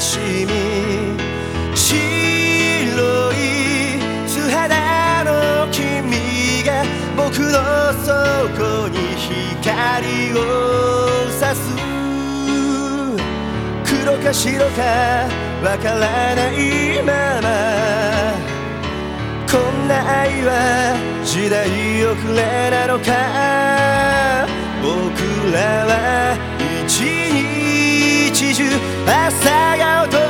悲しみ白い素肌の君が僕の底に光を差す黒か白かわからないままこんな愛は時代遅れなのか僕らは一日中朝が訪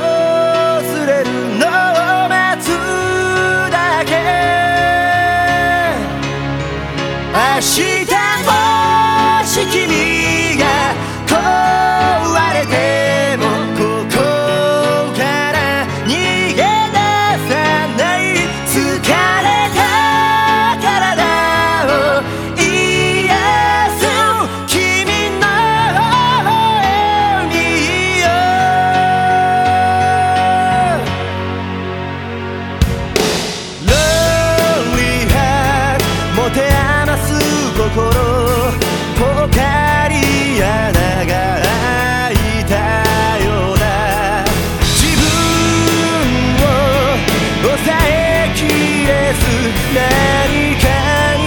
心ポカリ穴が開いたようだ自分を抑えきれず何かに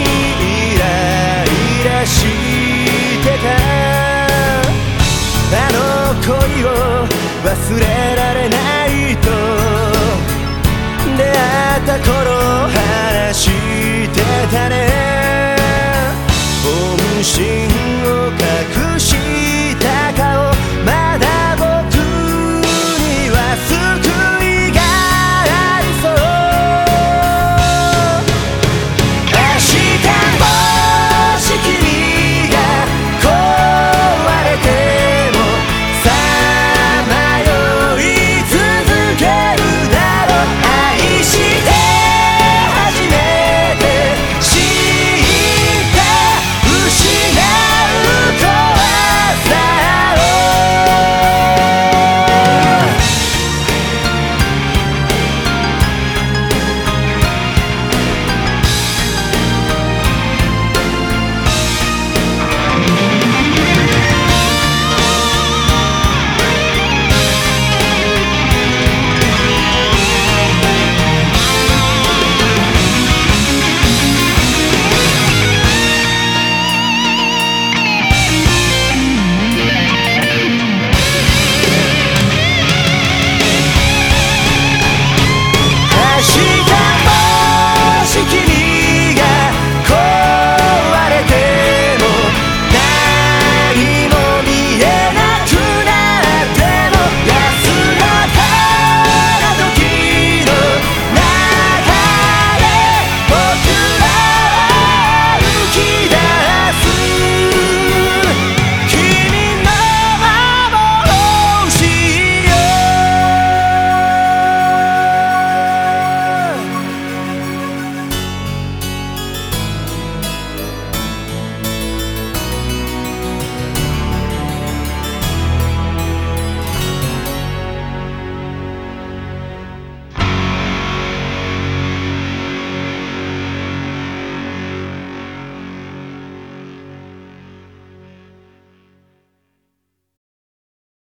イライラしてたあの恋を忘れられないと出会った頃